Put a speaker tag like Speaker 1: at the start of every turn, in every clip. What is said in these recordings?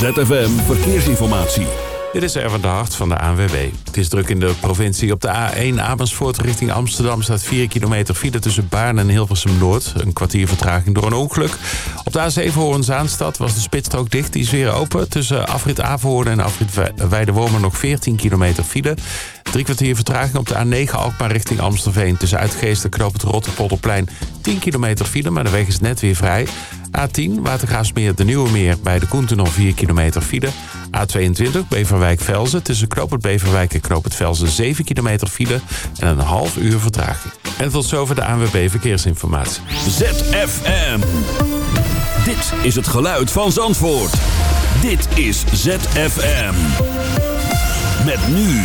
Speaker 1: ZFM Verkeersinformatie.
Speaker 2: Dit is Erwin de Hart van de ANWB. Het is druk in de provincie. Op de A1 Amersfoort richting Amsterdam staat 4 kilometer file tussen Baarn en Hilversum Noord. Een kwartier vertraging door een ongeluk. Op de A7 Hoorn-Zaanstad was de spitsstrook dicht. Die is weer open. Tussen afrit Averhoorn en afrit Weidewormen nog 14 kilometer file. Drie kwartier vertraging op de A9 Alkmaar richting Amstelveen. Tussen Uitgeest en Knoop het Rotterpolderplein 10 kilometer file, maar de weg is net weer vrij. A10 Watergraafsmeer de Nieuwe Meer bij de Koentunnel 4 kilometer file. A22 Beverwijk-Velzen tussen Knoop het Beverwijk en Knoop het Velzen 7 kilometer file en een half uur vertraging. En tot zover de ANWB Verkeersinformatie.
Speaker 1: ZFM. Dit is het geluid van Zandvoort. Dit is ZFM. Met nu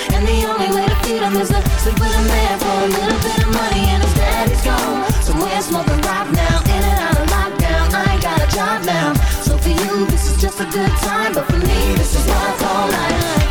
Speaker 3: And the only way to feed him is to sleep with a man for a little bit of money. And his daddy's gone. So we're smoking rock now. In and out of lockdown. I ain't got a job now. So for you, this is just a good time. But for me, this is what all call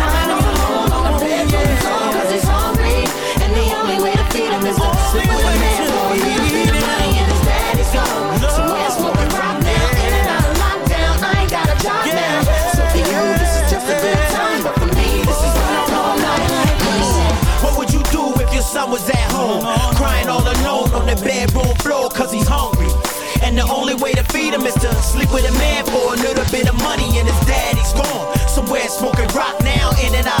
Speaker 3: Hungry. And the only way to feed him is to sleep with a man for a little bit of money and his daddy's gone. Somewhere smoking rock now, in and out of lockdown. I ain't got a job now. So for you, this is just a good time. But for me, this is what I call life.
Speaker 4: What would you do if your son was at home? Crying all alone on the bedroom floor cause he's hungry. And the only way to feed him is to sleep with a man for a little bit of money and his daddy's gone. Somewhere smoking rock now, in and out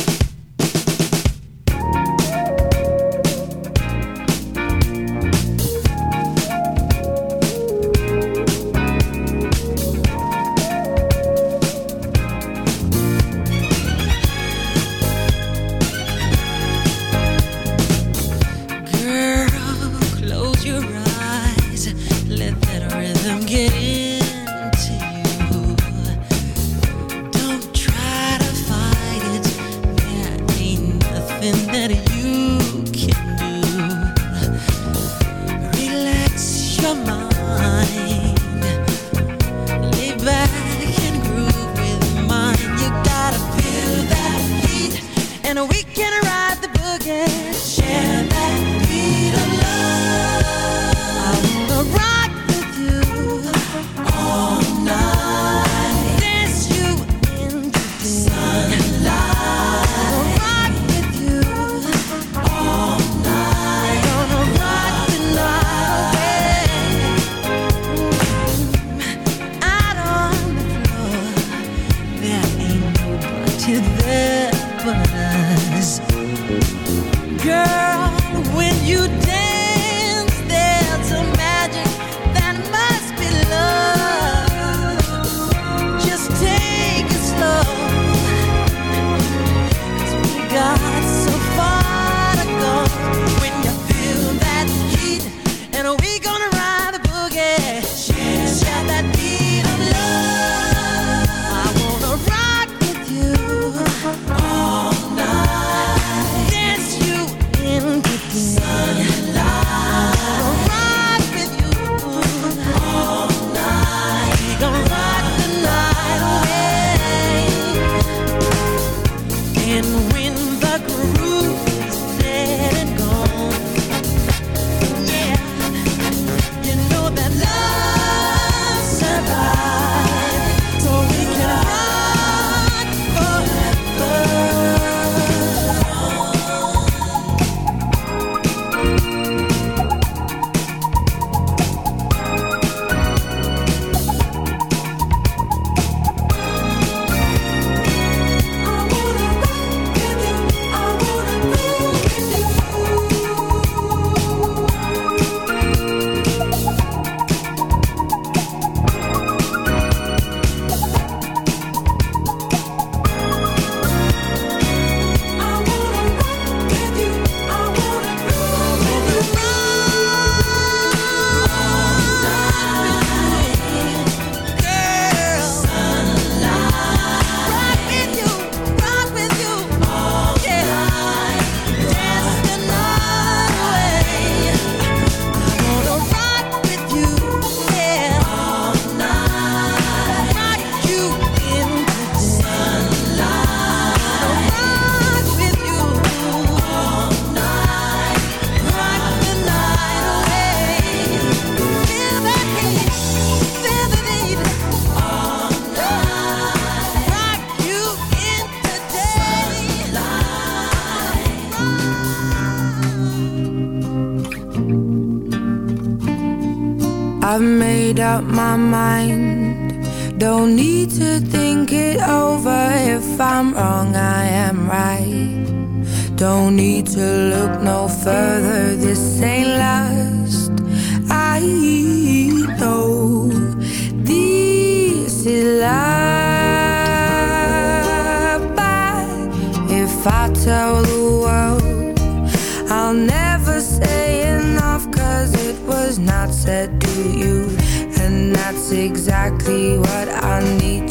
Speaker 5: exactly what I need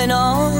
Speaker 6: going on.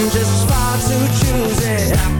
Speaker 7: I'm just far too choosy.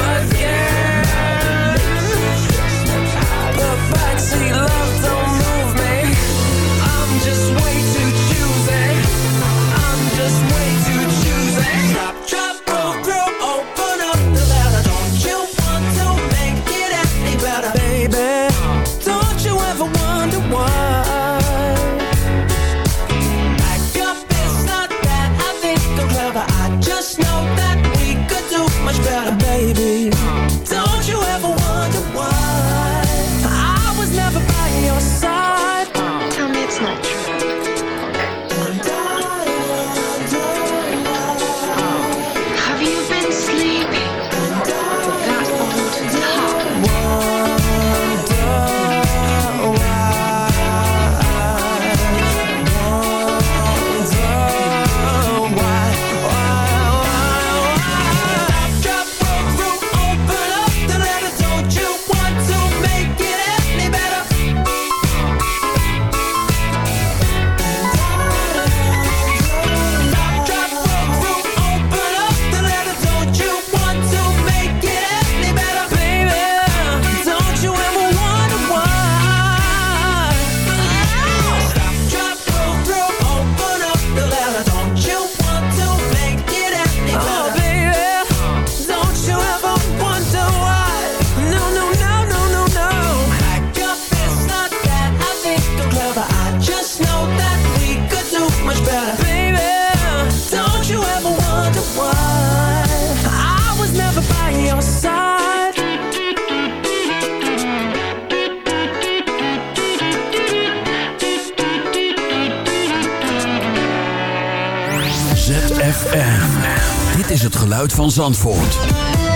Speaker 1: van Zandvoort.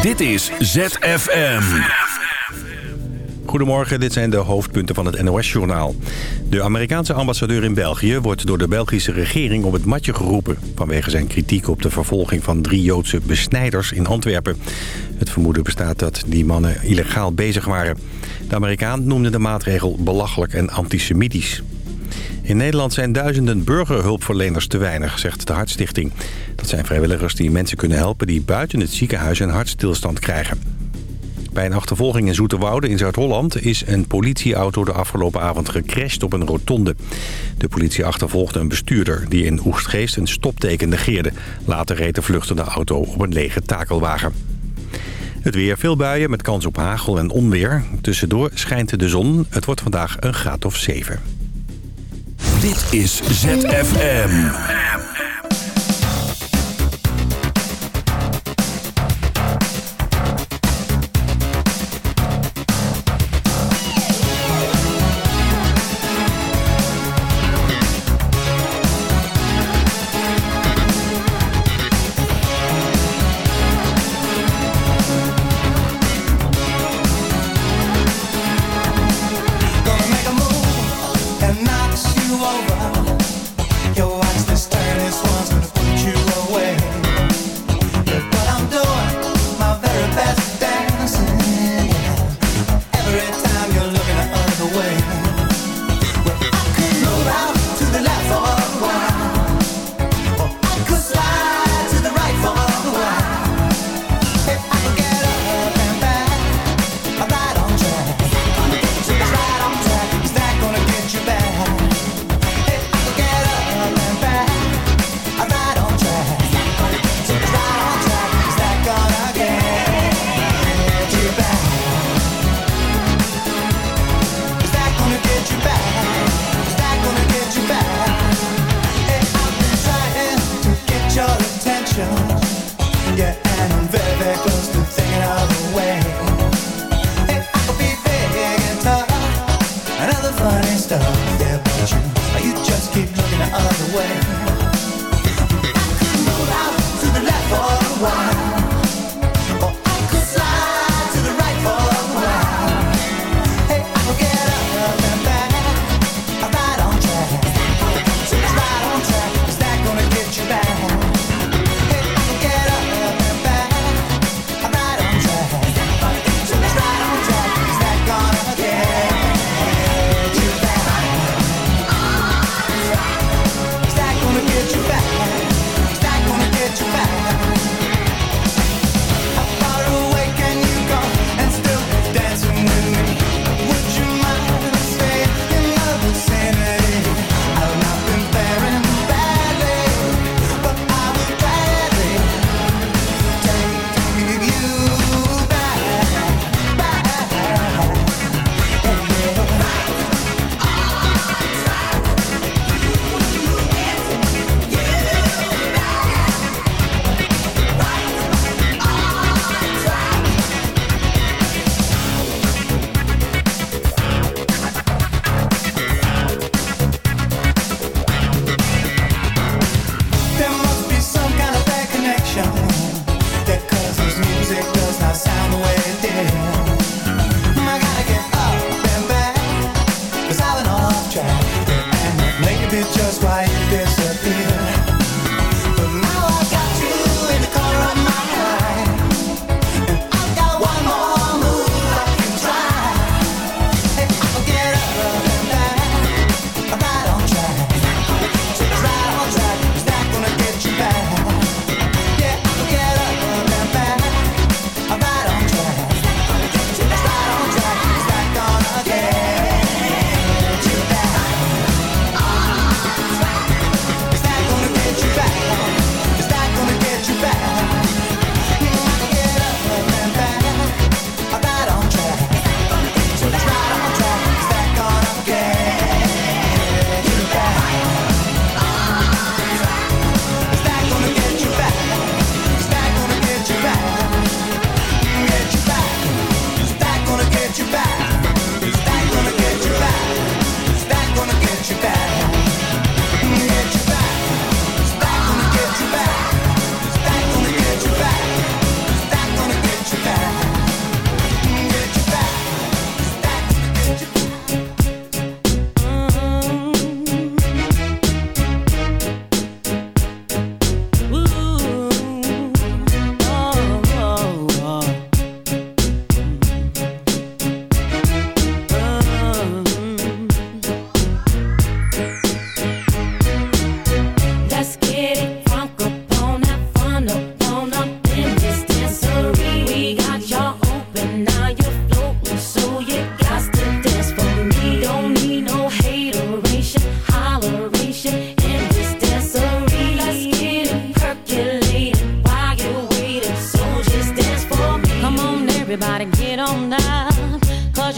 Speaker 1: Dit is ZFM.
Speaker 8: Goedemorgen, dit zijn de hoofdpunten van het NOS-journaal. De Amerikaanse ambassadeur in België wordt door de Belgische regering op het matje geroepen... vanwege zijn kritiek op de vervolging van drie Joodse besnijders in Antwerpen. Het vermoeden bestaat dat die mannen illegaal bezig waren. De Amerikaan noemde de maatregel belachelijk en antisemitisch. In Nederland zijn duizenden burgerhulpverleners te weinig, zegt de Hartstichting. Dat zijn vrijwilligers die mensen kunnen helpen die buiten het ziekenhuis een hartstilstand krijgen. Bij een achtervolging in Zoeterwoude in Zuid-Holland is een politieauto de afgelopen avond gecrashed op een rotonde. De politie achtervolgde een bestuurder die in Oegstgeest een stopteken negeerde. Later reed de vluchtende auto op een lege takelwagen. Het weer, veel buien met kans op hagel en onweer. Tussendoor schijnt de zon. Het wordt vandaag een graad of 7.
Speaker 1: Dit is ZFM.
Speaker 9: It just why
Speaker 10: disappear.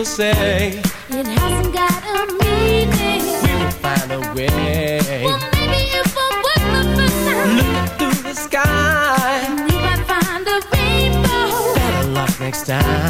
Speaker 3: people
Speaker 6: say
Speaker 3: it hasn't got a meaning.
Speaker 6: We will find a way.
Speaker 3: Well, maybe if I work the first time,
Speaker 6: look through the sky,
Speaker 3: we might find a rainbow.
Speaker 6: Better luck next time.